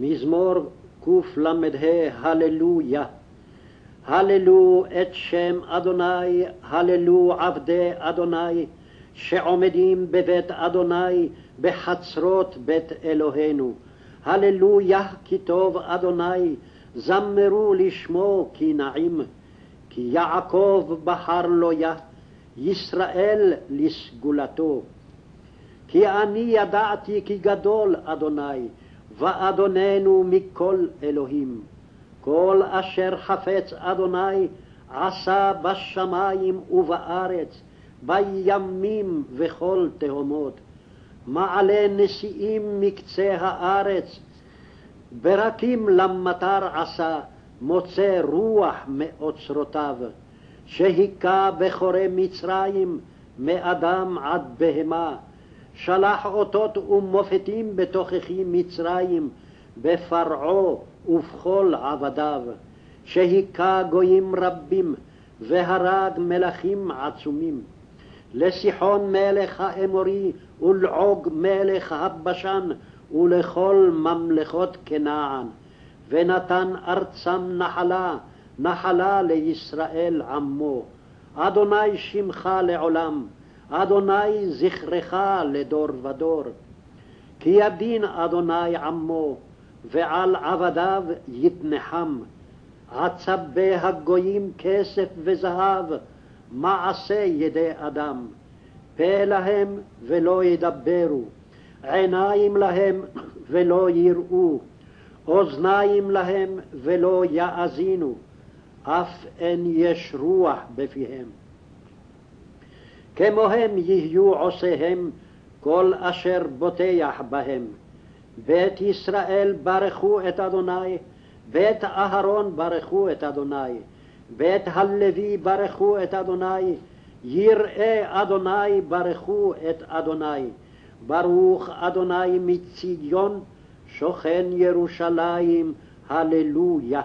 מזמור קל"ה, הללויה. הללו את שם אדוני, הללו עבדי אדוני, שעומדים בבית אדוני, בחצרות בית אלוהינו. הללויה כי טוב אדוני, זמרו לשמו כי נעים. כי יעקב בחר לו יה, ישראל לסגולתו. כי אני ידעתי כי גדול אדוני, ואדוננו מכל אלוהים. כל אשר חפץ אדוני עשה בשמים ובארץ, בימים וכל תהומות. מעלה נשיאים מקצה הארץ, ברקים למטר עשה, מוצא רוח מאוצרותיו. שהיכה בכורי מצרים, מאדם עד בהמה. שלח אותות ומופתים בתוככי מצרים, בפרעה ובכל עבדיו. שהיכה גויים רבים, והרג מלכים עצומים. לסיחון מלך האמורי, ולעוג מלך הבשן, ולכל ממלכות כנען. ונתן ארצם נחלה, נחלה לישראל עמו. אדוני שמך לעולם, אדוני זכרך לדור ודור. כי ידין אדוני עמו, ועל עבדיו יתנחם. עצבי הגויים כסף וזהב, מעשה ידי אדם. פה להם ולא ידברו, עיניים להם ולא יראו, אוזניים להם ולא יאזינו, אף אין יש רוח בפיהם. כמוהם יהיו עושיהם כל אשר בוטח בהם. בית ישראל ברכו את אדוני, בית אהרון ברכו את אדוני, בית הלוי ברכו את אדוני, יראי אדוני ברכו את אדוני. ברוך אדוני מציון, שוכן ירושלים, הללויה.